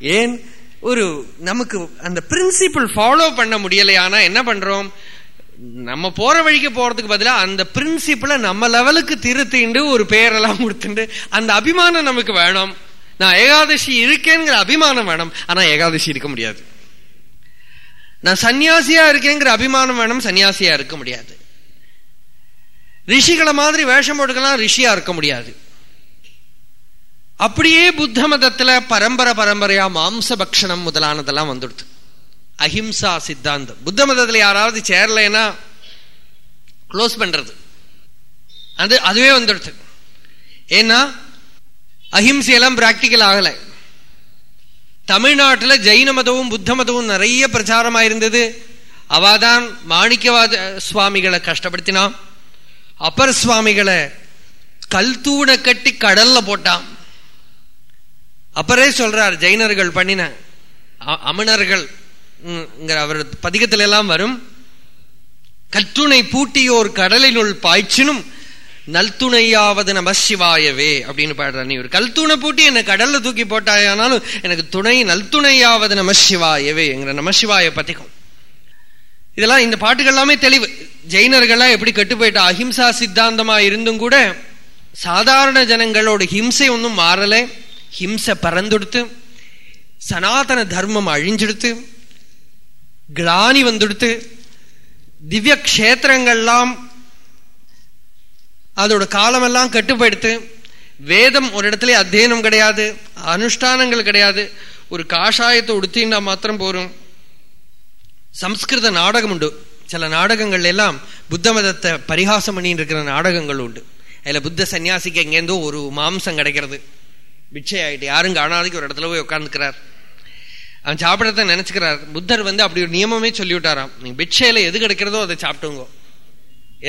ஏன்? ஒரு நமக்கு அந்த பிரின்சிபிள் ஃபாலோ பண்ண முடியலையானா என்ன பண்றோம்? நம்ம போற வழிக்கு போறதுக்கு பதிலாக அந்த பிரின்சிபிள நம்ம லெவலுக்கு திருத்திண்டு ஒரு பேரெல்லாம் கொடுத்துண்டு அந்த அபிமானம் நமக்கு வேணும். நான் ஏகாதசி இருக்கேங்கிற அபிமானம் வேணும் ஆனா ஏகாதசி இருக்க முடியாது. நான் சன்னியாசியா இருக்கேங்கிற அபிமானம் வேணும் சன்னியாசியா இருக்க முடியாது. ரிஷிகளை மாதிரி வேஷம் போட்டுக்கலாம் ரிஷியா இருக்க முடியாது. அப்படியே புத்த மதத்துல பரம்பரை பரம்பரையா மாம்ச பக்ஷணம் முதலானதெல்லாம் வந்துடுது. அஹிம்சா சித்தாந்தம். புத்த மதத்துல யாராவது சேரலைன்னா க்ளோஸ் பண்றது. அது அதுவே வந்துடுது. ஏன்னா அஹிம்சையெல்லாம் பிராக்டிக்கல் ஆகலை. தமிழ்நாட்டில் ஜெயின மதமும் புத்த மதமும் நிறைய பிரச்சாரமாக இருந்தது அவாதான் மாணிக்கவாத சுவாமிகளை கஷ்டப்படுத்தினான். அப்பர் சுவாமிகளை கல் தூணை கட்டி கடல்ல போட்டான். அப்பரே சொல்றார் ஜெயினர்கள் பண்ணின அமணர்கள். அவர் பதிகத்துல எல்லாம் வரும். கற்றுணை பூட்டியோர் கடலினுள் பாய்ச்சினும் நல்துணையாவது நம சிவாயவே அப்படின்னு பாடுற நீ ஒரு கல்துணை பூட்டி என்ன கடல்ல தூக்கி போட்டாயானாலும் எனக்கு துணை நல்துணையாவது நம சிவாயவே என்கிற நம சிவாய பத்திக்கும் இதெல்லாம் இந்த பாட்டுகள் எல்லாமே தெளிவு. ஜெயினர்கள்லாம் எப்படி கட்டு போயிட்டா அஹிம்சா சித்தாந்தமா இருந்தும் கூட சாதாரண ஜனங்களோட ஹிம்சை ஒன்றும் மாறலை. ஹிம்சை பறந்துடுத்து சனாதன தர்மம் அழிஞ்செடுத்து கிளானி வந்துடுத்து திவ்ய கஷேத்திரங்கள்லாம் அதோட காலமெல்லாம் கட்டுப்படுத்து வேதம் ஒரு இடத்துல அத்தியனம் கிடையாது அனுஷ்டானங்கள் கிடையாது. ஒரு காஷாயத்தை உடுத்தின்னா மாத்திரம் போரும். சம்ஸ்கிருத நாடகம் உண்டு. சில நாடகங்கள் எல்லாம் புத்த மதத்தை பரிகாசம் பண்ணின்னு இருக்கிற நாடகங்கள் உண்டு. அதில் புத்த சன்னியாசிக்கு எங்கேருந்தோ ஒரு மாம்சம் கிடைக்கிறது. பிட்சை ஆயிட்டு யாரும் காணாதைக்கு ஒரு இடத்துல போய் உட்காந்துக்கிறார் அவன் சாப்பிடறத நினைச்சுக்கிறார். புத்தர் வந்து அப்படி ஒரு நியமமே சொல்லிவிட்டாராம். நீ பிட்சையில எது கிடைக்கிறதோ அதை சாப்பிட்டுங்கோ.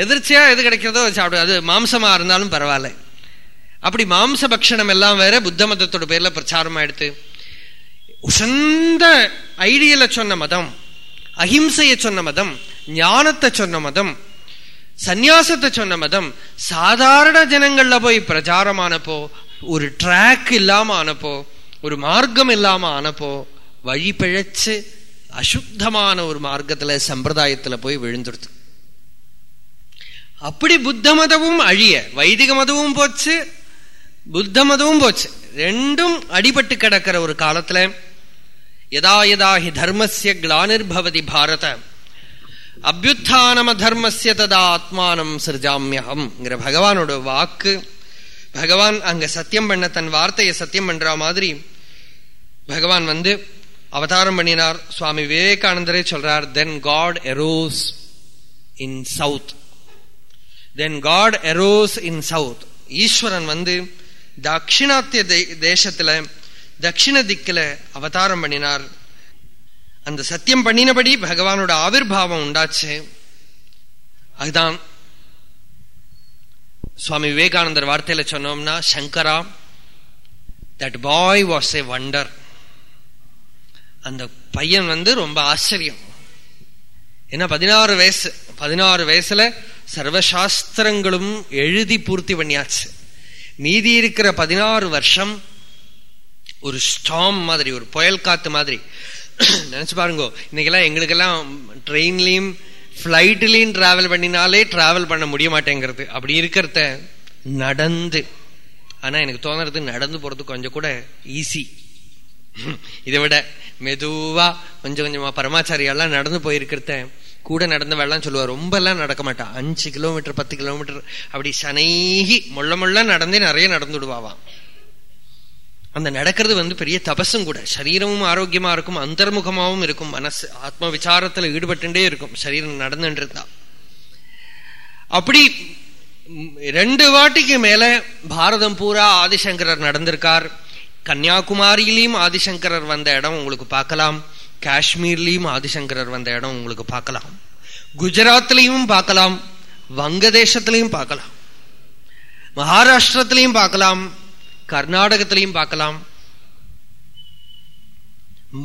எதிர்ச்சியா எது கிடைக்கிறதோ அதை சாப்பிடு. அது மாம்சமா இருந்தாலும் பரவாயில்ல. அப்படி மாம்ச பக்ஷணம் எல்லாம் வேற புத்த மதத்தோட பேர்ல பிரச்சாரம் ஆயிடுத்து உசந்த ஐடியல சொன்ன மதம் அஹிம்சைய சொன்ன மதம் ஞானத்தை சொன்ன மதம் சந்நியாசத்தை சொன்ன மதம் சாதாரண ஜனங்கள்ல போய் பிரச்சாரமானப்போ ஒரு ட்ராக் இல்லாம ஆனப்போ ஒரு மார்க்கம் இல்லாம ஆனப்போ வழி பிழைச்சு அசுத்தமான ஒரு மார்க்கத்துல சம்பிரதாயத்துல போய் விழுந்துடுது. அப்படி புத்த மதமும் அழிய வைதிக மதமும் போச்சு புத்த மதமும் போச்சு. ரெண்டும் அடிபட்டு கிடக்கிற ஒரு காலத்துல எதா யதா ஹி தர்மஸ்ய கிளானிர்பவதி பாரத. அபியுத்தானம தர்மசிய ததா ஆத்மானம் சிருஜாமியகம்ங்கிற பகவானோட வாக்கு பகவான் அங்க சத்தியம் பண்ண தன் வார்த்தையை சத்தியம் பண்ற மாதிரி பகவான் வந்து அவதாரம் பண்ணினார். சுவாமி விவேகானந்தரே சொல்றார் then God arose in south then God arose in south ஈஸ்வரன் வந்து தட்சிணாத்திய தேசத்துல தட்சிண திக்கில அவதாரம் பண்ணினார். அந்த சத்தியம் பண்ணினபடி பகவானோட ஆவிர்வாவம் உண்டாச்சு. அதுதான் சுவாமி விவேகானந்தர் வார்த்தையில சொன்னோம்னா Shankara that boy was a wonder அந்த பையன் வந்து ரொம்ப ஆச்சரியம். ஏன்னா பதினாறு வயசு பதினாறு வயசுல சர்வசாஸ்திரங்களும் எழுதி பூர்த்தி பண்ணியாச்சு. மீதி இருக்கிற பதினாறு வருஷம் ஒரு ஸ்டாம் மாதிரி ஒரு புயல் காத்து மாதிரி. நினைச்சு பாருங்க இன்னைக்கெல்லாம் எங்களுக்கெல்லாம் ட்ரெயின்லயும் ஃப்ளைட்லேயும் டிராவல் பண்ணினாலே டிராவல் பண்ண முடிய மாட்டேங்கிறது அப்படி இருக்கிறத நடந்து. ஆனா எனக்கு தோணுறது நடந்து போறது கொஞ்சம் கூட ஈஸி இதை விட மெதுவா கொஞ்சம் கொஞ்சமா பரமாச்சாரியெல்லாம் நடந்து போயிருக்கிறத கூட நடந்தவெல்லாம் சொல்லுவார் ரொம்ப எல்லாம் நடக்க மாட்டான் அஞ்சு கிலோமீட்டர் பத்து கிலோமீட்டர் அப்படி சனைகி முள்ள முள்ள நடந்தே நிறைய நடந்துடுவாவான் அந்த நடக்கிறது வந்து பெரிய தபசும் கூட. சரீரமும் ஆரோக்கியமா இருக்கும் அந்தர்முகமாவும் இருக்கும் மனசு ஆத்ம விசாரத்துல ஈடுபட்டுட்டே இருக்கும் சரீரம் நடந்துட்டு இருந்தா அப்படி ரெண்டு வாட்டிக்கு மேல பாரதம் பூரா ஆதிசங்கரர் நடந்திருக்கார். கன்னியாகுமரியிலையும் ஆதிசங்கரர் வந்த இடம் உங்களுக்கு பார்க்கலாம். காஷ்மீர்லயும் ஆதிசங்கரர் வந்த இடம் உங்களுக்கு பார்க்கலாம். குஜராத்லயும் பார்க்கலாம். வங்கதேசத்திலையும் பார்க்கலாம். மகாராஷ்டிரத்திலையும் பார்க்கலாம். கர்நாடகத்திலையும் பார்க்கலாம்.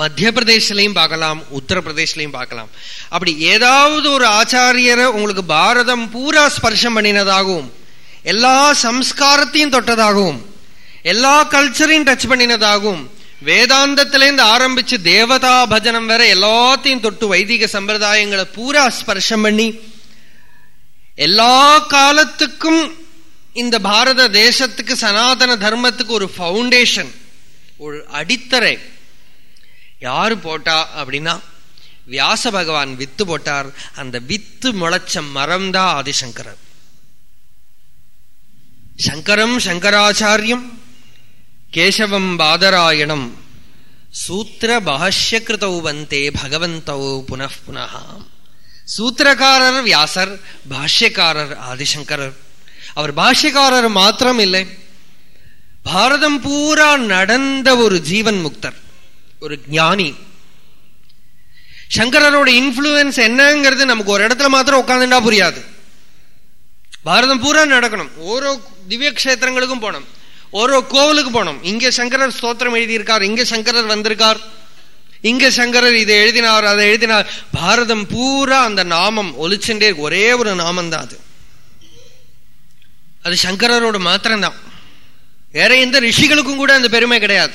மத்திய பிரதேசிலையும் பார்க்கலாம். உத்தரப்பிரதேசிலையும் பார்க்கலாம். அப்படி ஏதாவது ஒரு ஆச்சாரியரை உங்களுக்கு பாரதம் பூரா ஸ்பர்ஷம் பண்ணினதாகவும் எல்லா சம்ஸ்காரத்தையும் தொட்டதாகவும் எல்லா கல்ச்சரையும் டச் பண்ணினதாகவும் வேதாந்தத்திலேருந்து ஆரம்பிச்சு தேவதா பஜனம் வரை எல்லாத்தையும் தொட்டு வைதிக சம்பிரதாயங்களை பூரா ஸ்பர்ஷம் பண்ணி எல்லா காலத்துக்கும் இந்த பாரத தேசத்துக்கு சனாதன தர்மத்துக்கு ஒரு ஃபவுண்டேஷன் ஒரு அடித்தரை யாரு போட்டா அப்படின்னா வியாச பகவான் வித்து போட்டார். அந்த வித்து முளைச்ச மரம் தான் ஆதிசங்கரர். சங்கரம் சங்கராச்சாரியம் கேசவம் பாதராயணம். சூத்திர பாஷ்யகிருதௌ வந்தே பகவந்தௌ புனః புனः சூத்திரக்காரர் வியாசர் பாஷ்யக்காரர் ஆதிசங்கரர். அவர் பாஷ்யக்காரர் மாத்திரம் இல்லை பாரதம் பூரா நடந்த ஒரு ஜீவன் முக்தர் ஒரு ஞானி. சங்கரரோட இன்ஃபுளுன்ஸ் என்னங்கிறது நமக்கு ஒரு இடத்துல மாத்திரம் உட்காந்துட்டா புரியாது. பாரதம் பூரா நடக்கணும். ஓரோ திவ்ய கஷேத்திரங்களுக்கும் போனோம். ஓரோ கோவிலுக்கு போனோம். இங்க சங்கரர் ஸ்தோத்திரம் எழுதியிருக்கார் இங்க சங்கரர் வந்திருக்கார் இங்க சங்கரர் இதை எழுதினார் அதை எழுதினார். பாரதம் பூரா அந்த நாமம் ஒலிச்சுட்டே ஒரே ஒரு நாமம் தான் அது. அது சங்கரரோட மாத்திரம்தான். வேற எந்த ரிஷிகளுக்கும் கூட அந்த பெருமை கிடையாது.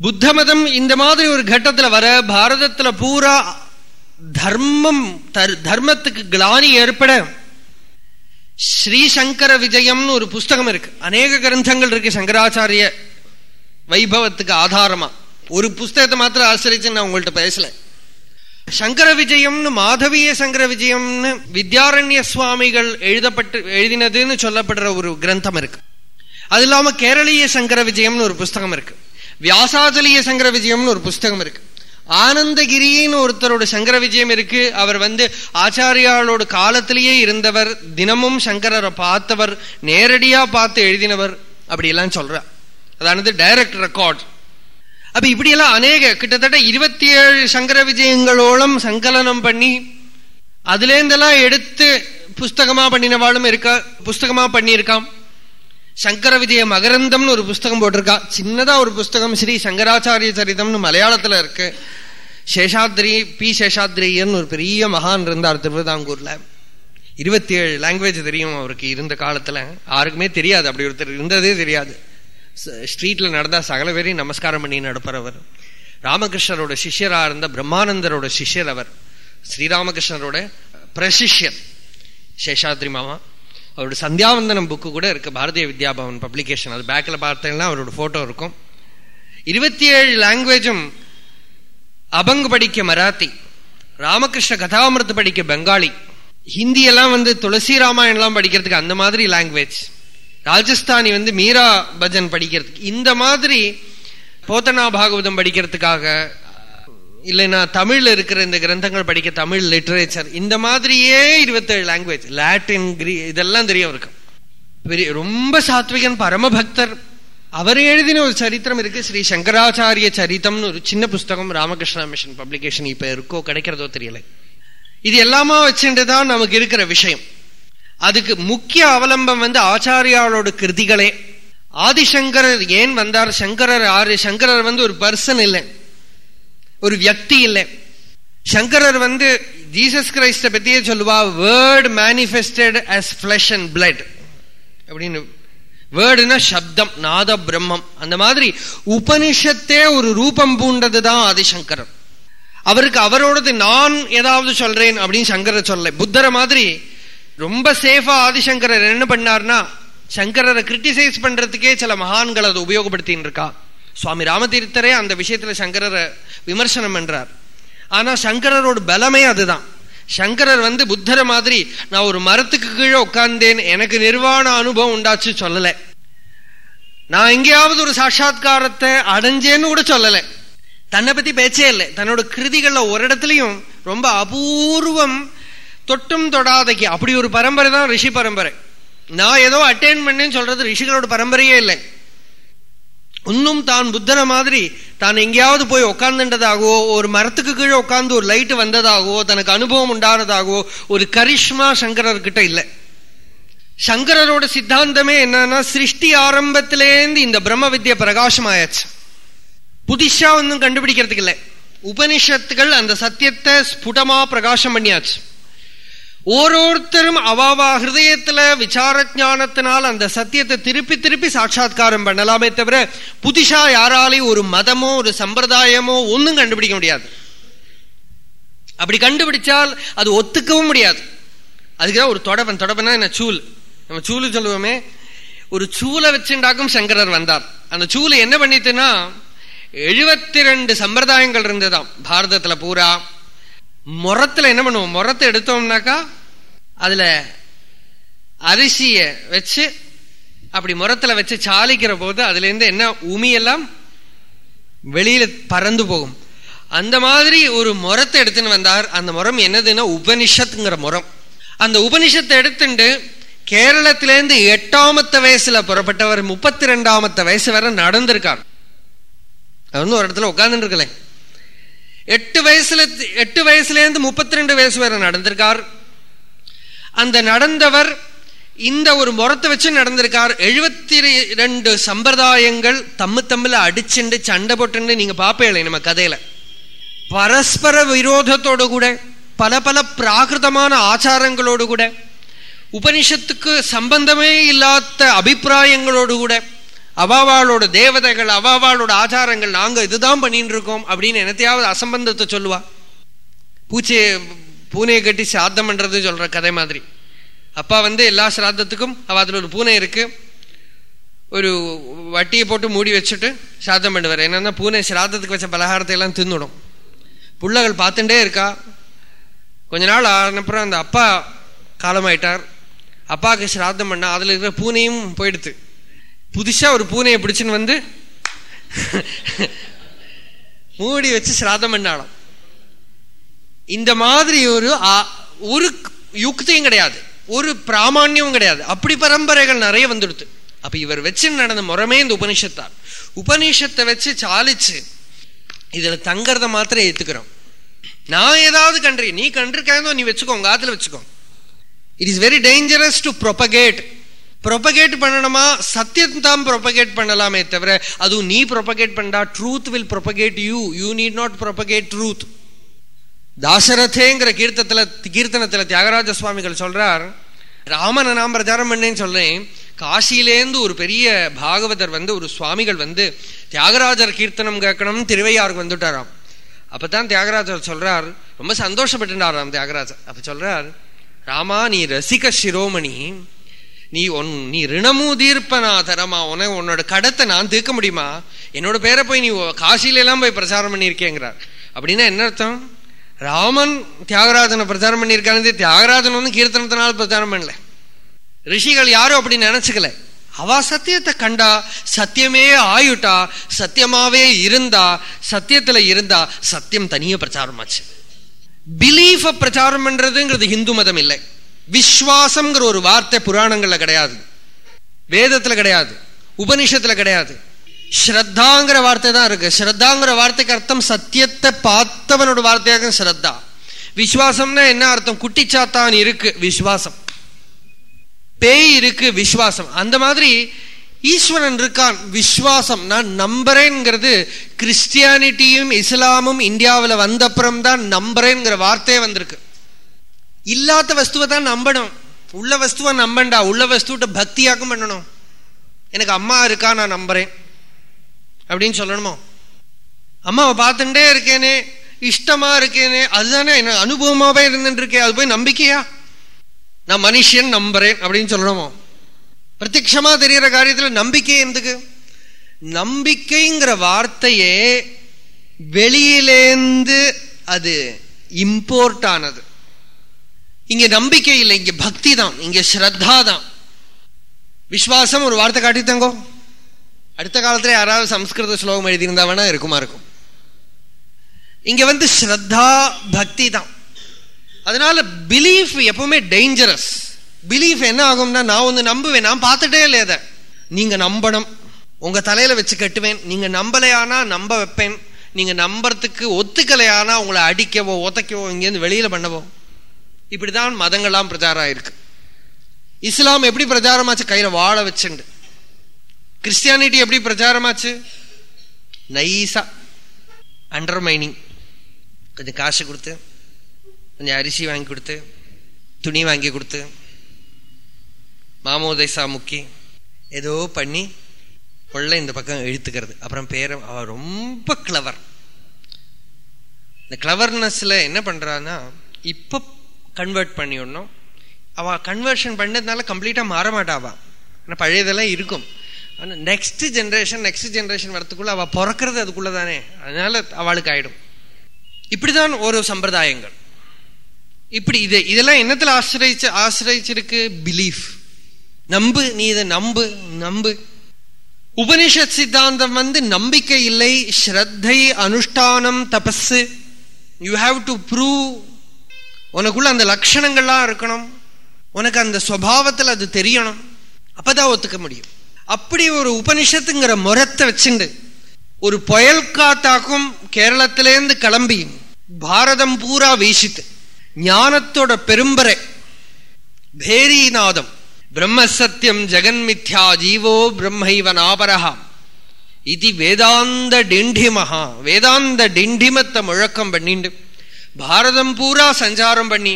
புத்த மதம் இந்த மாதிரி ஒரு கட்டத்துல வர பாரதத்துல பூரா தர்மம் தர்மத்துக்கு கிளானி ஏற்பட ஸ்ரீசங்கர விஜயம்னு ஒரு புஸ்தகம் இருக்கு. அநேக கிரந்தங்கள் இருக்கு சங்கராச்சாரிய வைபவத்துக்கு ஆதாரமா. ஒரு புஸ்தகத்தை மாத்திரம் ஆசிரிச்சு நான் உங்கள்கிட்ட பேசல. சங்கர விஜயம்னு மாதவிய சங்கர விஜயம்னு வித்யாரண்ய சுவாமிகள் எழுதப்பட்டு எழுதினதுன்னு சொல்லப்படுற ஒரு கிரந்தம் இருக்கு. அது இல்லாம கேரளீய சங்கர விஜயம்னு ஒரு புஸ்தகம் இருக்கு. வியாசாதலிய சங்கர விஜயம்னு ஒரு புஸ்தகம் இருக்கு. ஆனந்தகிரின்னு ஒருத்தரோட சங்கர விஜயம் இருக்கு. அவர் வந்து ஆச்சாரியாளோட காலத்திலேயே இருந்தவர் தினமும் சங்கரரை பார்த்தவர் நேரடியா பார்த்து எழுதினவர் அப்படி எல்லாம் சொல்ற அதானது டைரக்ட் ரெக்கார்ட் அப்ப இப்படி எல்லாம் அநேக கிட்டத்தட்ட இருபத்தி ஏழு சங்கர விஜயங்களோளம் சங்கலனம் பண்ணி அதுலேருந்தெல்லாம் எடுத்து புஸ்தகமா பண்ணினவாளும் இருக்கா புஸ்தகமா பண்ணியிருக்கான் சங்கர விஜய மகரந்தம்னு ஒரு புஸ்தகம் போட்டிருக்கா. சின்னதா ஒரு புஸ்தகம் ஸ்ரீ சங்கராச்சாரிய சரிதம்னு மலையாளத்துல இருக்கு. சேஷாத்ரி பி. சேஷாத்ரியன் ஒரு பெரிய மகான் இருந்தார் திருவிதாங்கூர்ல. இருபத்தி ஏழு லாங்குவேஜ் தெரியும் அவருக்கு இருந்த காலத்துல. யாருக்குமே தெரியாது. அப்படி ஒருத்தர் இருந்ததே தெரியாது. ஸ்ட்ரீட்ல நடந்தா சகல பேரையும் நமஸ்காரம் பண்ணி நடப்பறவர் ராமகிருஷ்ணரோட சிஷ்யரா இருந்த பிரம்மானந்தரோட சிஷ்யர் அவர். ஸ்ரீராமகிருஷ்ணரோட பிரசிஷ்யர். சேஷாத்ரி மாமா. அவரோட சந்தியாவந்தனம் புக்கு கூட இருக்கு பாரதிய வித்யாபவன் பப்ளிகேஷன் அது பேக்கில் பார்த்தீங்கன்னா அவரோட போட்டோ இருக்கும். இருபத்தி ஏழு லாங்குவேஜும் அபங்கு படிக்க மராத்தி ராமகிருஷ்ண கதாமிரத்து படிக்க பெங்காலி. ஹிந்தி எல்லாம் வந்து துளசி ராமாயணம்லாம் படிக்கிறதுக்கு அந்த மாதிரி லாங்குவேஜ் ராஜஸ்தானி வந்து மீரா பஜன் படிக்கிறதுக்கு. இந்த மாதிரி போத்தனா பாகவதம் படிக்கிறதுக்காக இல்லைன்னா தமிழ்ல இருக்கிற இந்த கிரந்தங்கள் படிக்க தமிழ் லிட்ரேச்சர் இந்த மாதிரியே இருபத்தேழு லாங்குவேஜ் லாட்டின் கிரீ இதெல்லாம் தெரியும் இருக்கும் பெரிய ரொம்ப சாத்விகன் பரமபக்தர். அவர் எழுதின ஒரு சரித்திரம் இருக்கு. ஸ்ரீ சங்கராச்சாரிய சரித்தம்னு ஒரு சின்ன புஸ்தகம் ராமகிருஷ்ணா மிஷன் பப்ளிகேஷன் இப்ப இருக்கோ கிடைக்கிறதோ தெரியல. இது எல்லாமா வச்சுட்டு தான் நமக்கு இருக்கிற விஷயம். அதுக்கு முக்கிய அவலம்பம் வந்து ஆச்சாரியாளோட கிருதிகளே. ஆதிசங்கரர் ஏன் வந்தார்? சங்கரர் ஆறு சங்கரர் வந்து ஒரு பர்சன் இல்லை. ஒரு வியக்தி இல்லை. சங்கரர் வந்து ஜீசஸ் கிரைஸ்ட பத்தியே சொல்லுவா word manifested as flesh and blood அப்படின்னு. வேர்டுனா சப்தம் நாத பிரம்மம். அந்த மாதிரி உபனிஷத்தே ஒரு ரூபம் பூண்டதுதான் ஆதிசங்கரர். அவருக்கு அவரோடது நான் ஏதாவது சொல்றேன் அப்படின்னு சங்கரர் சொல்ல. புத்தரை மாதிரி ரொம்ப சேஃபா ஆதிசங்கரர் என்ன பண்ணார்னா சங்கரரை கிரிட்டிசைஸ் பண்றதுக்கே சில மகான்கள் அதை உபயோகப்படுத்தின்னு இருக்கா. சுவாமி ராமதீர்த்தரே அந்த விஷயத்துல சங்கரரை விமர்சனம் பண்றார். ஆனா சங்கரரோட பலமே அதுதான். சங்கரர் வந்து புத்தரை மாதிரி நான் ஒரு மரத்துக்கு கீழே உட்கார்ந்தேன் எனக்கு நிர்வாண அனுபவம் உண்டாச்சு சொல்லல. நான் எங்கேயாவது ஒரு சாட்சா்காரத்தை அடைஞ்சேன்னு கூட சொல்லல. தன்னை பத்தி பேச்சே இல்லை. தன்னோட கிருதிகள்ல ஒரு இடத்துலயும் ரொம்ப அபூர்வம் தொட்டும் தொடாதைக்கு அப்படி ஒரு பரம்பரை தான் ரிஷி பரம்பரை. நான் ஏதோ அட்டைன் பண்ணேன்னு சொல்றது ரிஷிகளோட பரம்பரையே இல்லை. இன்னும் தான் புத்தன மாதிரி தான் எங்கேயாவது போய் உட்கார்ந்துட்டதாகவோ ஒரு மரத்துக்கு கீழே உட்கார்ந்து ஒரு லைட் வந்ததாகவோ தனக்கு அனுபவம் உண்டானதாகவோ ஒரு கரிஷ்மா சங்கரர்கிட்ட இல்லை. சங்கரரோட சித்தாந்தமே என்னன்னா சிருஷ்டி ஆரம்பத்திலேருந்து இந்த பிரம்ம வித்ய பிரகாசமாயாச்சு. புதுசா ஒன்றும் கண்டுபிடிக்கிறதுக்கு இல்லை. உபனிஷத்துகள் அந்த சத்தியத்தை ஸ்புடமா பிரகாசம் பண்ணியாச்சு. ஓரோருத்தரும் அவாவா ஹிருதயத்துல விசார ஞானத்தினால் அந்த சத்தியத்தை திருப்பி திருப்பி சாட்சா்காரம் பண்ணலாமே தவிர புதுசா யாராலையும் ஒரு மதமோ ஒரு சம்பிரதாயமோ ஒன்றும் கண்டுபிடிக்க முடியாது. அப்படி கண்டுபிடிச்சால் அது ஒத்துக்கவும் முடியாது. அதுக்குதான் ஒரு தொடபன் தொடப்பனா என்ன? சூல். நம்ம சூலு சொல்லுவோமே. ஒரு சூலை வச்சுண்டாக்கும் சங்கரர் வந்தார். அந்த சூலை என்ன பண்ணிட்டுன்னா எழுபத்தி ரெண்டு சம்பிரதாயங்கள் இருந்ததாம். பாரதத்துல பூரா. முரத்துல என்ன பண்ணுவோம்? முரத்தை எடுத்தோம்னாக்கா அதுல அரிசிய வச்சு அப்படி முரத்துல வச்சு சாலிக்கிற போது அதுல இருந்து என்ன உமியெல்லாம் வெளியில பறந்து போகும். அந்த மாதிரி ஒரு முரத்தை எடுத்துன்னு வந்தார். அந்த முறம் என்னதுன்னா உபனிஷத்துங்கிற முறம் அந்த உபனிஷத்தை எடுத்துட்டு கேரளத்திலேருந்து எட்டாமத்த வயசுல புறப்பட்டவர் முப்பத்தி ரெண்டாமத்த வயசு வரை நடந்திருக்கார். அது வந்து ஒரு இடத்துல உட்கார்ந்து இருக்கல. எட்டு வயசுல எட்டு வயசுலேருந்து முப்பத்தி ரெண்டு வயசு வரை நடந்திருக்கார். அந்த நடந்தவர் இந்த ஒரு முறத்தை வச்சு நடந்திருக்கார். எழுபத்தி ரெண்டு சம்பிரதாயங்கள் தம்மு தம்மில் அடிச்சுண்டு சண்டை போட்டுன்னு நீங்க பாப்பேளே நம்ம கதையில. பரஸ்பர விரோதத்தோடு கூட பல பல பிராகிருதமான ஆச்சாரங்களோடு கூட உபனிஷத்துக்கு சம்பந்தமே இல்லாத அபிப்பிராயங்களோடு கூட அவாவாளோட தேவதைகள் அவாவாளோட ஆச்சாரங்கள் நாங்கள் இதுதான் பண்ணிட்டு இருக்கோம் அப்படின்னு என்னத்தையாவது அசம்பந்தத்தை சொல்லுவா. பூச்சி பூனையை கட்டி சாத்தம் பண்றது சொல்ற கதை மாதிரி. அப்பா வந்து எல்லா சிராத்தத்துக்கும் அவள் அதில் ஒரு பூனை இருக்கு. ஒரு வட்டியை போட்டு மூடி வச்சுட்டு சாத்தம் பண்ணுவார். என்னன்னா பூனை சிராதத்துக்கு வச்ச பலகாரத்தை எல்லாம் தின்னுடும். பிள்ளைகள் பார்த்துட்டே இருக்கா. கொஞ்ச நாள் ஆனப்புறம் அந்த அப்பா காலமாயிட்டார். அப்பாவுக்கு சிராதம் பண்ணா அதுல இருக்கிற பூனையும் போயிடுது புதுசா ஒரு பூனையை பிடிச்சுன்னு வந்து மூடி வச்சு சிராதம் பண்ணாலும் இந்த மாதிரி ஒரு ஒரு யுக்தியும் கிடையாது. ஒரு பிராமான்யமும் கிடையாது. அப்படி பரம்பரைகள் நிறைய வந்துடுது. அப்ப இவர் வச்சு நடந்த முறமே இந்த உபனிஷத்தார் உபனிஷத்தை வச்சு சாலிச்சு இதுல தங்கறத மாத்திரம் ஏத்துக்கிறோம். நான் ஏதாவது கன்றி நீ கண்டிருக்கோ நீ வச்சுக்கோ உங்க ஆத்துல வச்சுக்கோ. It is very dangerous to propagate propagate பண்ணணுமா? சத்தியம் தான் ப்ரொபகேட் பண்ணலாமே தவிர அதுவும் நீ ப்ரொபகேட் பண்ணா truth will propagate you you need not propagate truth தாசரதேங்கிற கீர்த்தத்துல கீர்த்தனத்துல தியாகராஜ சுவாமிகள் சொல்றார் ராமனை நான் பிரச்சாரம் பண்ணேன்னு சொல்றேன். காசியிலேந்து ஒரு பெரிய பாகவதர் வந்து ஒரு சுவாமிகள் வந்து தியாகராஜர் கீர்த்தனம் கேட்கணும் திருவையாருக்கு வந்துட்டாராம். அப்பதான் தியாகராஜர் சொல்றார் ரொம்ப சந்தோஷப்பட்டுட்டாராம் தியாகராஜர். அப்ப சொல்றார் ராமா நீ ரசிக சிரோமணி. நீ ஒன் நீ ரிணமும் தீர்ப்பனா தரமா உன உன்னோட கடத்தை நான் தீர்க்க முடியுமா? என்னோட பேரை போய் நீ காசியில எல்லாம் போய் பிரச்சாரம் பண்ணியிருக்கேங்கிறார். அப்படின்னா என்ன அர்த்தம்? ராமன் தியாகராஜனை பிரச்சாரம் பண்ணியிருக்கானது தியாகராஜன் வந்து கீர்த்தனத்தினால் பிரச்சாரம் பண்ணல. ரிஷிகள் யாரும் அப்படி நினைச்சுக்கல. அவ சத்தியத்தை கண்டா சத்தியமே ஆயுட்டா சத்தியமாவே இருந்தா சத்தியத்துல இருந்தா சத்தியம் தனிய பிரச்சாரமாச்சு. பிலீஃப பிரச்சாரம் பண்றதுங்கிறது ஹிந்து மதம் இல்லை. விஸ்வாசம்ங்கிற ஒரு வார்த்தை புராணங்கள்ல கிடையாது. வேதத்துல கிடையாது. உபனிஷத்துல கிடையாது. ஸ்ரத்தாங்கிற வார்த்தை தான் இருக்கு. ஸ்ரத்தாங்கிற வார்த்தைக்கு அர்த்தம் சத்தியத்தை பார்த்தவனோட வார்த்தையாக ஸ்ரத்தா. விஸ்வாசம்னா என்ன அர்த்தம்? குட்டிச்சாத்தான் இருக்கு விஸ்வாசம் பேய் இருக்கு விஸ்வாசம் அந்த மாதிரி ஈஸ்வரன் இருக்கான் விஸ்வாசம் நான் நம்புறேங்கிறது கிறிஸ்டியானிட்டியும் இஸ்லாமும் இந்தியாவில் வந்தப்புறம் தான் நம்புறேங்கிற வார்த்தையே வந்திருக்கு. இல்லாத வஸ்துவை தான் நம்பணும். உள்ள வஸ்துவை நம்பண்டா. உள்ள வஸ்துவிட்ட பக்தியாக்கும் பண்ணணும். எனக்கு அம்மா இருக்கா நான் நம்புறேன். அப்படின்னு சொல்லணுமோ? அம்மாவை பார்த்துட்டே இருக்கேனே இஷ்டமா இருக்கேனே அதுதானே என்ன அனுபவமாகவே இருந்துட்டு இருக்கேன் அது போய் நம்பிக்கையா? நான் மனுஷன் நம்புறேன் அப்படின்னு சொல்லணுமோ? பிரத்யமா தெரியற காரியத்துல நம்பிக்கை எந்துக்கு நம்பிக்கைங்கிற வார்த்தையே வெளியிலேந்து அது இம்போர்ட் ஆனது. இங்க நம்பிக்கை இல்லை இங்க பக்தி தான் இங்க ஸ்ரத்தா தான். விஸ்வாசம் ஒரு வார்த்தை காட்டித்தங்கோ. அடுத்த காலத்துல யாராவது சம்ஸ்கிருத ஸ்லோகம் எழுதியிருந்தா வேணா இருக்குமா இருக்கும். இங்க வந்து ஸ்ரத்தா பக்தி தான். அதனால பிலீஃப் எப்பவுமே டேஞ்சரஸ் பிலீஃப் என்ன ஆகும்னா நான் ஒன்று நம்புவேன் நான் பார்த்துட்டே இல்லை அதை. நீங்க நம்பணும். உங்க தலையில வச்சு கட்டுவேன். நீங்க நம்பலையானா நம்ப வைப்பேன். நீங்க நம்புறதுக்கு ஒத்துக்கலையானா உங்களை அடிக்கவோ உதைக்கவோ இங்கேருந்து வெளியில பண்ணவோ. இப்படிதான் மதங்கள்லாம் பிரச்சாரம் ஆயிருக்கு. இஸ்லாம் எப்படி பிரச்சாரமாச்சு? கையில வாழ வச்சுண்டு. கிறிஸ்டியானிட்டி எப்படி பிரச்சாரமாச்சு? நைஸா அண்டர் மைனிங் கொஞ்சம் காசு கொடுத்து கொஞ்சம் அரிசி வாங்கி கொடுத்து துணி வாங்கி கொடுத்து மாமோதைசா முக்கி ஏதோ பண்ணி கொள்ள இந்த பக்கம் இழுத்துக்கிறது. அப்புறம் பேர அவ ரொம்ப கிளவர் இந்த கிளவர்னஸ்ல என்ன பண்றான்னா இப்ப கன்வெர்ட் பண்ணிடணும். அவ கன்வர்ஷன் பண்ணதுனால கம்ப்ளீட்டா மாற மாட்டாவா ஆனால் பழையதெல்லாம் இருக்கும். ஆனால் நெக்ஸ்ட் ஜென்ரேஷன் நெக்ஸ்ட் ஜென்ரேஷன் வரத்துக்குள்ள அவள் பிறக்கிறது அதுக்குள்ள தானே அதனால அவளுக்கு ஆயிடும். இப்படிதான் ஒரு சம்பிரதாயங்கள். இப்படி இது இதெல்லாம் என்னத்துல ஆசிரியிச்சு ஆசிரியிச்சிருக்கு? பிலீஃப் நம்பு நீ இதை நம்பு நம்பு. உபனிஷத் சித்தாந்தம் வந்து நம்பிக்கை இல்லை ஸ்ரத்தை அனுஷ்டானம் தபஸ் யூ ஹாவ் டு ப்ரூவ் உனக்குள்ள அந்த லட்சணங்கள்லாம் இருக்கணும். உனக்கு அந்த சுவாவத்தில் அது தெரியணும். அப்பதான் ஒத்துக்க முடியும். அப்படி ஒரு உபனிஷத்துங்கிற முரத்தை வச்சுண்டு ஒரு புயல் காத்தாக்கும் கேரளத்திலேருந்து கிளம்பி பாரதம் பூரா வீசித்து ஞானத்தோட பெரும்பறை பேரிநாதம் பிரம்மசத்தியம் ஜெகன்மித்யா ஜீவோ பிரம்மைவ நாபரஹா இது வேதாந்த டிண்டிமஹா. வேதாந்த டிண்டிமத்தை முழக்கம் பண்ணிண்டு பாரதம் பூரா சஞ்சாரம் பண்ணி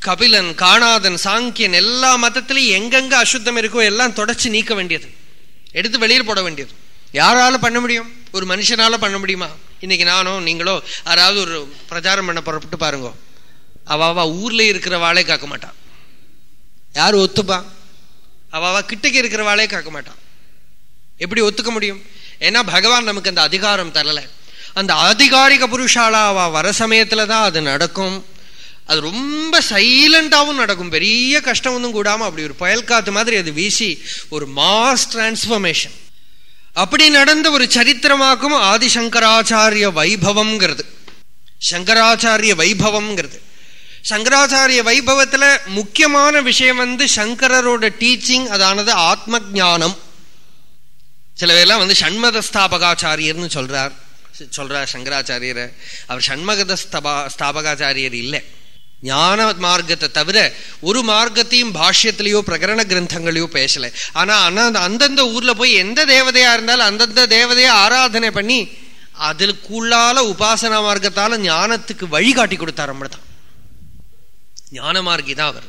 கபிலன் காணாதன் சாங்கியன் எல்லா மதத்திலையும் எங்கெங்க அசுத்தம் இருக்கோ எல்லாம் தொடச்சு நீக்க வேண்டியது. எடுத்து வெளியில் போட வேண்டியது. யாரால பண்ண முடியும்? ஒரு மனுஷனால பண்ண முடியுமா? இன்னைக்கு நானோ நீங்களோ யாராவது ஒரு பிரச்சாரம் பண்ண புறப்பட்டு பாருங்க. அவாவா ஊர்ல இருக்கிற வாழை காக்க மாட்டான் யார் ஒத்துப்பா? அவாவா கிட்டக்க கிட்டக்கு இருக்கிற வாழை காக்க மாட்டான் எப்படி ஒத்துக்க முடியும்? ஏன்னா பகவான் நமக்கு அந்த அதிகாரம் தரலை. அந்த அதிகாரிக புருஷாலா அவ வர சமயத்துல தான் அது நடக்கும். அது ரொம்ப சைலண்டாகவும் நடக்கும். பெரிய கஷ்டம் ஒன்றும் கூடாமல் அப்படி ஒரு புயல் காத்து மாதிரி அது வீசி ஒரு மாஸ் டிரான்ஸ்ஃபர்மேஷன் அப்படி நடந்த ஒரு சரித்திரமாக்கும் ஆதிசங்கராச்சாரிய வைபவம்ங்கிறது. சங்கராச்சாரிய வைபவம்ங்கிறது. சங்கராச்சாரிய வைபவத்துல முக்கியமான விஷயம் வந்து சங்கரரோட டீச்சிங் அதானது ஆத்ம ஜானம் சில பேர்லாம் வந்து சண்மத ஸ்தாபகாச்சாரியர்னு சொல்றார். சொல்றார் சங்கராச்சாரியரை. அவர் சண்மகத ஸ்தபா ஸ்தாபகாச்சாரியர் இல்லை. ஞான மார்க்கத்தை தவிர ஒரு மார்க்கத்தையும் பாஷ்யத்திலேயோ பிரகரண கிரந்தங்களையோ பேசல. அந்த அந்தந்த ஊர்ல போய் எந்த தேவதையா இருந்தாலும் அந்தந்த தேவதையை ஆராதனை பண்ணி அதுக்குள்ளால உபாசனா மார்க்கத்தால் ஞானத்துக்கு வழிகாட்டி கொடுத்தார் அம்மதான் ஞான மார்க்கி தான் அவர்.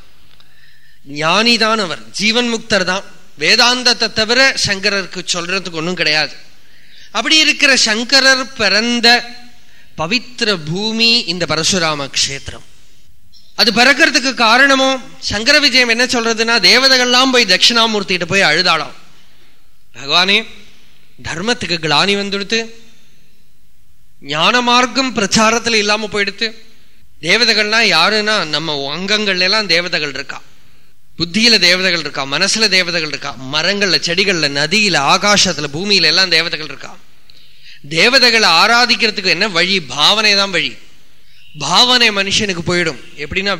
ஞானி தான் அவர். ஜீவன் முக்தர் தான். வேதாந்தத்தை தவிர சங்கரருக்கு சொல்றதுக்கு ஒன்றும் கிடையாது. அப்படி இருக்கிற சங்கரர் பிறந்த பவித்திர பூமி இந்த பரசுராம கஷேத்திரம். அது பிறக்கிறதுக்கு காரணமும் சங்கர விஜயம் என்ன சொல்றதுன்னா தேவதைகள்லாம் போய் தட்சிணாமூர்த்திகிட்ட போய் அழுதாளாம். பகவானே தர்மத்துக்கு கிளானி வந்துடுத்து ஞான மார்க்கம் பிரச்சாரத்தில் இல்லாம போயிடுத்து தேவதைகள்லாம் யாருன்னா நம்ம அங்கங்கள்ல எல்லாம் தேவதைகள் இருக்கா. புத்தியில தேவதைகள் இருக்கா மனசுல தேவதைகள் இருக்கா மரங்கள்ல செடிகள்ல நதியில ஆகாசத்துல பூமியில எல்லாம் தேவதைகள் இருக்கா. தேவதைகளை ஆராதிக்கிறதுக்கு என்ன வழி? பாவனை தான் வழி. பாவனை மனுஷனுக்கு போயிடும். எப்படின்னா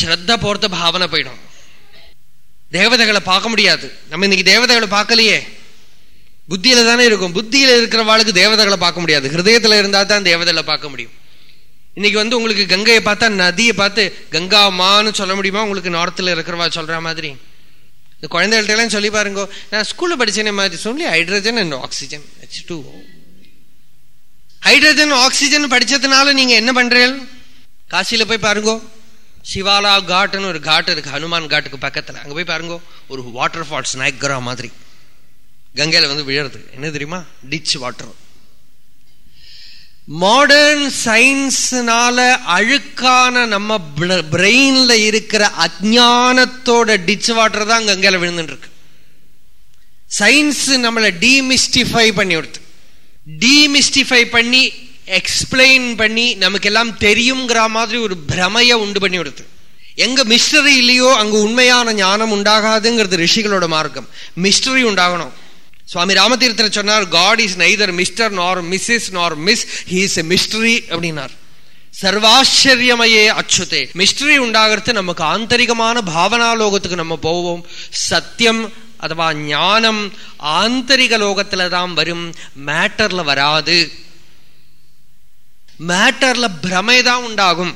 ஸ்ரத்த போர்த்த பாவனை போயிடும். தேவதைகளை பார்க்க முடியாது. நம்ம இன்னைக்கு தேவதைகளை பார்க்கலையே. புத்தியில தானே இருக்கும். புத்தியில இருக்கிறவாளுக்கு தேவதைகளை பார்க்க முடியாது. ஹிருதயத்துல இருந்தா தான் தேவதைகளை பார்க்க முடியும். இன்னைக்கு வந்து உங்களுக்கு கங்கையை பார்த்தா நதியை பார்த்து கங்கா மான்னு சொல்ல முடியுமா? உங்களுக்கு நார்த்தில் இருக்கிறவா? சொல்ற மாதிரி. இந்த குழந்தைகள்ட்ட எல்லாம் சொல்லி பாருங்க. நான் ஸ்கூல்ல படிச்சேனே மாதிரி சொல்லி hydrogen and oxygen H two hydrogen oxygen படிச்சதுனால நீங்க என்ன பண்றீங்க காசியில போய் பாருங்கோ. சிவாலா காட்டுன்னு ஒரு காட்டு இருக்கு. ஹனுமான் காட்டுக்கு பக்கத்துல. அங்க போய் பாருங்க. ஒரு வாட்டர் ஃபால்ஸ் நயக்ரா மாதிரி. கங்கையில வந்து விழறது. என்ன தெரியுமா? டிச் வாட்டர் மாடர்ன் சயின்ஸ்னால அழுக்கான நம்ம பிரெயின்ல இருக்கிற அஜானத்தோட டிச் வாட்டர் தான் கங்கையில விழுந்துட்டு இருக்கு. சயின்ஸ் நம்மளை டீமிஸ்டிஃபை பண்ணி விடுத்து டீமிஸ்டிஃபை பண்ணி எக்ஸ்பிளைன் பண்ணி நமக்கு எல்லாம் தெரியுங்கிற மாதிரி ஒரு பிரமைய உண்டு பண்ணி கொடுத்து. எங்க மிஸ்டரி இல்லையோ அங்கு உண்மையான ஞானம் உண்டாகாதுங்கிறது ரிஷிகளோட மார்க்கம். மிஸ்டரி உண்டாகணும். சுவாமி ராமதீர்த்தர் சொன்னார் God is neither mister nor missus nor miss he is a mystery அப்படின்னார். சர்வாச்சரியமையே அச்சுதே. மிஸ்டரி உண்டாகிறது நமக்கு ஆந்தரிகமான பாவனா லோகத்துக்கு நம்ம போவோம். சத்தியம் அதுவா ஞானம் ஆந்தரிக லோகத்துல தான் வரும் மேட்டர்ல வராது. மேட்டர்ல பிரமை தான் உண்டாகும்.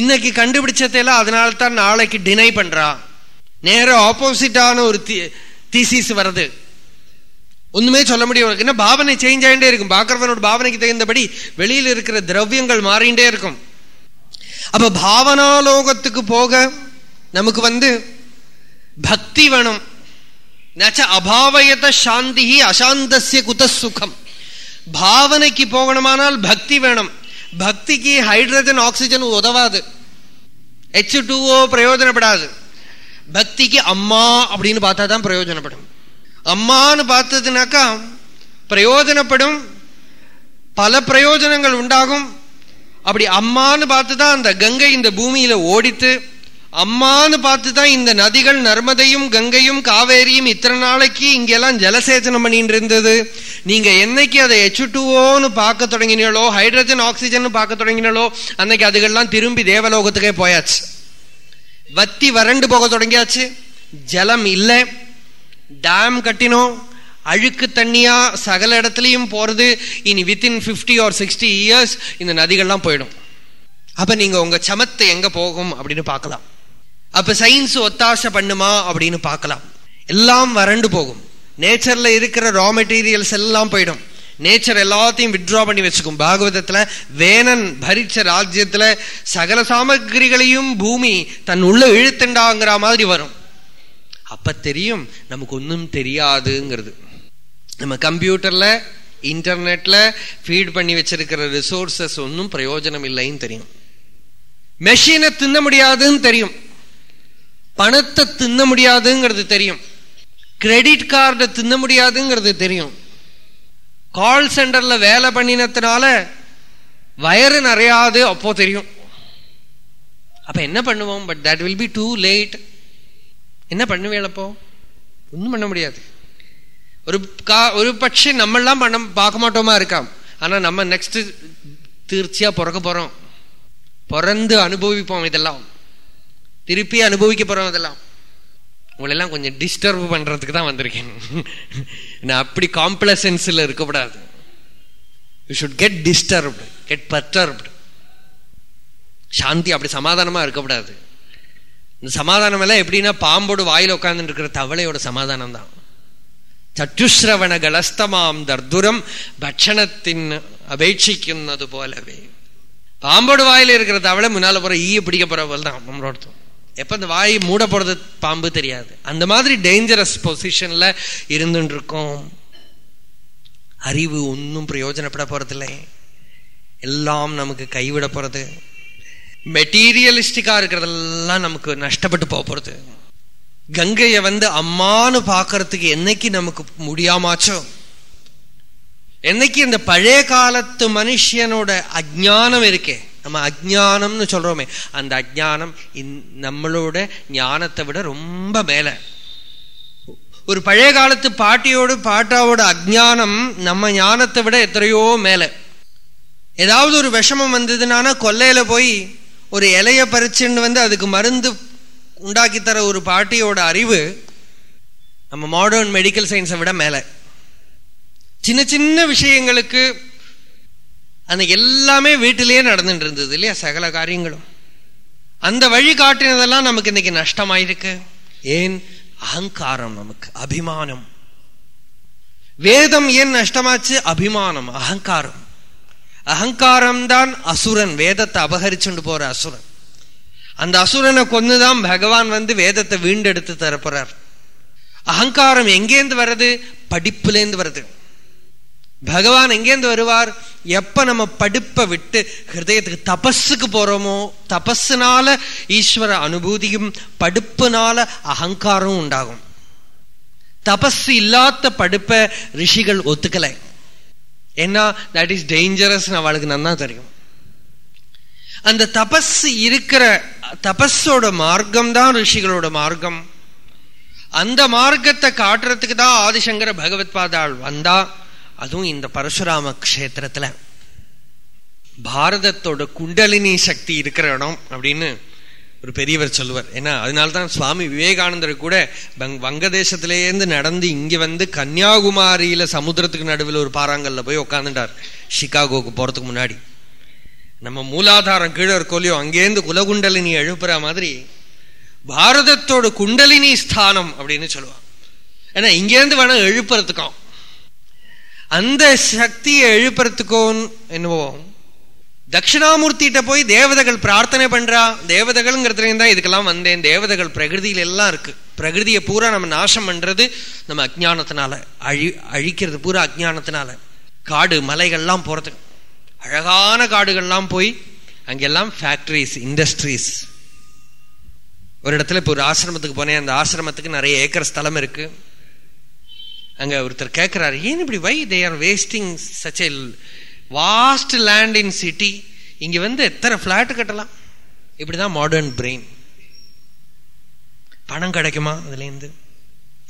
இன்னைக்கு கண்டுபிடிச்சதெல்லாம் அதனால தான் நாளைக்கு டினை பண்றா. நேர ஆப்போசிட்டான ஒரு தீசிஸ் வருது. ஒண்ணுமே சொல்ல முடியும். என்ன பாவனை சேஞ்ச் ஆகிட்டே இருக்கும். பாக்குறவனோட பாவனைக்கு தகுந்தபடி வெளியில் இருக்கிற திரவியங்கள் மாறிண்டே இருக்கும். அப்ப பாவனாலோகத்துக்கு போக நமக்கு வந்து பக்தி வேணும். நச்ச அபாவயத சாந்தி அசாந்தசிய குத சுகம் பாவனைக்கு போகணுமானால் பக்தி வேணும். பக்திக்கு ஹைட்ரஜன் ஆக்சிஜன் உதவாது. ஹெச் டூஓ பிரயோஜனப்படாது. பக்திக்கு அம்மா அப்படின்னு பார்த்தா தான் பிரயோஜனப்படும். அம்மான்னு பார்த்ததுனாக்கா பிரயோஜனப்படும். பல பிரயோஜனங்கள் உண்டாகும். அப்படி அம்மான்னு பார்த்து தான் அந்த கங்கை இந்த பூமியில ஓடித்து அம்மான்னு பார்த்து தான் இந்த நதிகள் நர்மதையும் கங்கையும் காவேரியும் இத்தனை நாளைக்கு இங்கெல்லாம் ஜலசேச்சனம் பண்ணிட்டு இருந்தது. நீங்க என்னைக்கு அதை எச் டூஓன்னு பார்க்க தொடங்கினீங்களோ ஹைட்ரஜன் ஆக்சிஜன் பார்க்க தொடங்கினாலோ அன்னைக்கு அதுகள்லாம் திரும்பி தேவலோகத்துக்கே போயாச்சு. வத்தி வறண்டு போக தொடங்கியாச்சு. ஜலம் இல்லை. டேம் கட்டினோம். அழுக்கு தண்ணியா சகல இடத்துலையும் போறது. இனி within fifty or sixty years இந்த நதிகள்லாம் போயிடும். அப்ப நீங்க உங்க சமத்து எங்க போகும் அப்படின்னு பார்க்கலாம். அப்ப சயின்ஸ் ஒத்தாசை பண்ணுமா அப்படின்னு பார்க்கலாம். எல்லாம் வறண்டு போகும். நேச்சர்ல இருக்கிற ரா மெட்டீரியல்ஸ் எல்லாம் போயிடும். நேச்சர் எல்லாத்தையும் வித்ட்ரா பண்ணி வச்சுக்கும். பாகவதத்துல வேனன் பரிச்ச ராஜ்யத்துல சகல சாமகிரிகளையும் பூமி தன் உள்ள இழுத்துண்டாங்கிற மாதிரி வரும். அப்ப தெரியும் நமக்கு ஒன்றும் தெரியாதுங்கிறது. நம்ம கம்ப்யூட்டர்ல இன்டர்நெட்ல ஃபீட் பண்ணி வச்சிருக்கிற ரிசோர்சஸ் ஒன்றும் பிரயோஜனம் இல்லைன்னு தெரியும். மெஷினை தின்ன முடியாதுன்னு தெரியும். பணத்தை தின்ன முடியாதுங்கிறது தெரியும். கிரெடிட் கார்டை தின்ன முடியாதுங்கிறது தெரியும். கால் சென்டர்ல வேலை பண்ணினதுனால வயறு நிறையாது அப்போ தெரியும். அப்ப என்ன பண்ணுவோம்? But that will be too late என்ன பண்ணுவேன் அப்போ? ஒன்றும் பண்ண முடியாது. ஒரு கா ஒரு பட்சி நம்மளாம் பண்ண பார்க்க மாட்டோமா இருக்காம். ஆனால் நம்ம நெக்ஸ்ட் தீர்ச்சியாக பிறக்க போகிறோம் பிறந்து அனுபவிப்போம் இதெல்லாம். திருப்பி அனுபவிக்க போகிறோம் அதெல்லாம் உங்களெல்லாம் கொஞ்சம் டிஸ்டர்ப் பண்ணுறதுக்கு தான் வந்திருக்கேன். நான் அப்படி காம்ப்ளசன்ஸில் இருக்கக்கூடாது. You should get disturbed get perturbed சாந்தி அப்படி சமாதானமாக இருக்கக்கூடாது. இந்த சமாதானம் எல்லாம் எப்படின்னா பாம்போடு வாயில் உட்காந்துட்டு இருக்கிற தவளையோட சமாதானம் தான். ചറ്റുശ്രവണ ഗളസ്തമാം ദർദുരം ഭക്ഷണത്തിന് അപേക്ഷിക്കുന്നത് പോലവേ പാമ്പോട് വായിൽ ഇരിക്കുന്ന തവളെ മുന്നാലെ പുറ ഈയെ പിടിക്കപ്പുറ പോലെ നമ്മളോടത്തും எப்ப இந்த வாய் மூட போறது பாம்பு தெரியாது. அந்த மாதிரி டேஞ்சரஸ் பொசிஷன்ல இருந்துருக்கோம் அறிவு ஒன்றும் பிரயோஜனப்பட போறதில்லை. எல்லாம் நமக்கு கைவிட போறது. மெட்டீரியலிஸ்டிக்காக இருக்கிறதெல்லாம் நமக்கு நஷ்டப்பட்டு போக போகிறது கங்கையை வந்து அம்மானு பார்க்கறதுக்கு என்னைக்கு நமக்கு முடியாமாச்சோ? என்னைக்கு இந்த பழைய காலத்து மனுஷனோட அஜானம் இருக்கே? நம்ம அஜானம்னு சொல்றோமே அந்த அஜானம் நம்மளோட ஞானத்தை விட ரொம்ப மேலே. ஒரு பழைய காலத்து பாட்டியோடு பாட்டாவோட அஜானம் நம்ம ஞானத்தை விட எத்தனையோ மேலே. ஏதாவது ஒரு விஷமம் வந்ததுனானா கொல்லையில போய் ஒரு இலையை பறிச்சுன்னு வந்து அதுக்கு மருந்து உண்டாக்கி தர ஒரு பாட்டியோட அறிவு நம்ம மாடர்ன் மெடிக்கல் சயின்ஸை விட மேலே. சின்ன சின்ன விஷயங்களுக்கு அந்த எல்லாமே வீட்டிலேயே நடந்துட்டு இருந்தது இல்லையா? சகல காரியங்களும். அந்த வழி காட்டினதெல்லாம் நமக்கு இன்னைக்கு நஷ்டமாயிருக்கு. ஏன்? அகங்காரம் நமக்கு அபிமானம். வேதம் ஏன் நஷ்டமாச்சு? அபிமானம் அகங்காரம். அகங்காரம் தான் அசுரன் வேதத்தை அபகரிச்சுண்டு போற அசுரன். அந்த அசுரனை கொன்னுதான் பகவான் வந்து வேதத்தை வீண்டெடுத்து தரப்போறார். அகங்காரம் எங்கேந்து வர்றது? படிப்புலேருந்து வருது பகவான் எங்கேருந்து வருவார்? எப்ப நம்ம படிப்பை விட்டு ஹிருதயத்துக்கு தபஸுக்கு போறோமோ தபஸுனால ஈஸ்வர அனுபூதியும் படுப்புனால அகங்காரம் உண்டாகும். தபஸ் இல்லாத படுப்பை ரிஷிகள் ஒத்துக்கலை. ஏன்னா தட் இஸ் டேஞ்சரஸ் அவளுக்கு நன்னா தெரியும். அந்த தபஸ் இருக்கிற தபஸோட மார்க்கம் தான் ரிஷிகளோட மார்க்கம். அந்த மார்க்கத்தை காட்டுறதுக்கு தான் ஆதிசங்கர பகவத் பாதாள் வந்தா. அதுவும் இந்த பரசுராம கஷேத்திரத்துல. பாரதத்தோட குண்டலினி சக்தி இருக்கிற இடம் அப்படின்னு ஒரு பெரியவர் சொல்லுவார். ஏன்னா அதனால்தான் சுவாமி விவேகானந்தர் கூட வங்கதேசத்திலேருந்து நடந்து இங்கே வந்து கன்னியாகுமரியில சமுத்திரத்துக்கு நடுவில் ஒரு பாறாங்கல்ல போய் உக்காந்துட்டார். சிகாகோக்கு போகிறதுக்கு முன்னாடி. நம்ம மூலாதாரம் கீழே இருக்கோலையோ அங்கேருந்து குலகுண்டலினி எழுப்புற மாதிரி பாரதத்தோட குண்டலினி ஸ்தானம் அப்படின்னு சொல்லுவான் ஏன்னா இங்கேருந்து வேணா எழுப்புறதுக்கும். அந்த சக்தியை எழுப்புறதுக்கோன் என்னவோ. தட்சிணாமூர்த்திகிட்ட போய் தேவதைகள் பிரார்த்தனை பண்றா. தேவதைகள்ங்கிறதுல தான் இதுக்கெல்லாம் வந்தேன். தேவதைகள் பிரகிருதியில எல்லாம் இருக்கு. பிரகிருதியை பூரா நம்ம நாசம் பண்றது நம்ம அஜானத்தினால அழி அழிக்கிறது பூரா அஜானத்தினால காடு மலைகள்லாம் போறது அழகான காடுகள்லாம் போய் அங்கெல்லாம் ஃபேக்டரிஸ் இண்டஸ்ட்ரீஸ் ஒரு இடத்துல இப்போ ஒரு ஆசிரமத்துக்கு போனேன். அந்த ஆசிரமத்துக்கு நிறைய ஏக்கர் ஸ்தலம் இருக்குது அங்கே ஒருத்தர் கேட்குறாரு ஏன் இப்படி why they are wasting such a vast land in city இங்கே வந்து எத்தனை ஃப்ளாட்டு கட்டலாம்? இப்படி தான் மாடர்ன் பிரெயின் பணம் கிடைக்குமா அதுலேருந்து?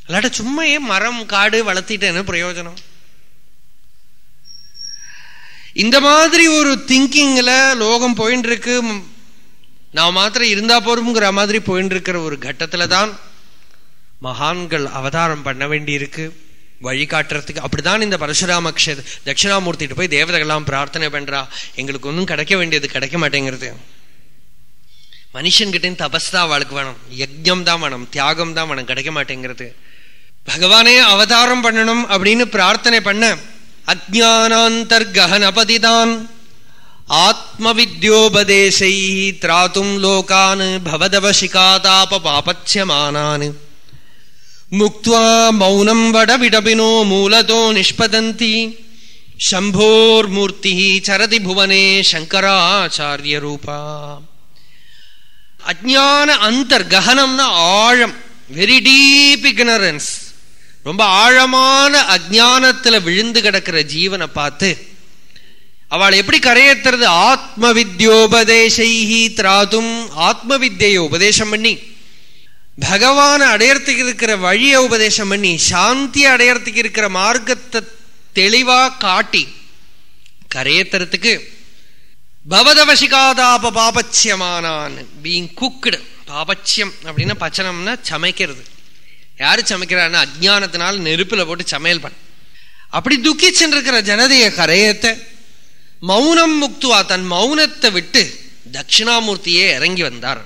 இல்லாட்ட சும்மா ஏன் மரம் காடு வளர்த்திட்டு என்ன பிரயோஜனம்? இந்த மாதிரி ஒரு திங்கிங்கில் லோகம் போயின்னு இருக்கு நான் மாத்திரம் இருந்தா போறோம்ங்கிற மாதிரி போயின்னு இருக்கிற ஒரு கட்டத்தில் தான் மகான்கள் அவதாரம் பண்ண வேண்டியிருக்கு. வழிகாட்டுறதுக்கு அப்படிதான் இந்த பரசுராம க்ஷேத தட்சிணாமூர்த்திட்டு போய் தேவதைகள்லாம் பிரார்த்தனை பண்றா. எங்களுக்கு ஒன்றும் கிடைக்க வேண்டியது கிடைக்க மாட்டேங்கிறது. மனுஷன்கிட்ட தபஸ் தான் அவளுக்கு வேணும். யஜ்யம் தான் வேணும். தியாகம் தான் வேணும். கிடைக்க மாட்டேங்கிறது. பகவானே அவதாரம் பண்ணணும் அப்படின்னு பிரார்த்தனை பண்ண அஜானாந்தர்கஹனபதிதான் ஆத்மவித்யோபதேசை திராத்தும் லோகான் பவதவசிகாதாப பாபட்சியமானான்னு முக்வா மௌனம் வடவிடபினோ மூலதோ நிஷ்பதந்தி சம்போர்மூர்த்தி சரதி புவனே சங்கராச்சாரிய ரூபா அஜான அந்தர் ககனம்னா ஆழம் வெரி டீப் இக்னரன்ஸ் ரொம்ப ஆழமான அஜானத்துல விழுந்து கிடக்கிற ஜீவனை பார்த்து அவள் எப்படி கரையேற்றுறது ஆத்ம வித்யோபதேசை திராதும் ஆத்ம வித்தியை உபதேசம் பண்ணி பகவானை அடையறதுக்கு இருக்கிற வழியை உபதேசம் பண்ணி சாந்தி அடையறதுக்கு இருக்கிற மார்க்கத்தை தெளிவா காட்டி கரையேத்துறதுக்கு பவதவசிகாதாப பாபச்சியமானான் பீங் குக்குடு பாபச்சியம் அப்படின்னா பச்சனம்னா சமைக்கிறது. யாரு சமைக்கிறாருன்னா அஜானத்தினால் நெருப்பில் போட்டு சமையல் பண்ண. அப்படி துக்கிச்சென்றிருக்கிற ஜனதைய கரையத்த மௌனம் முக்துவா தன் மௌனத்தை விட்டு தட்சிணாமூர்த்தியே இறங்கி வந்தார்.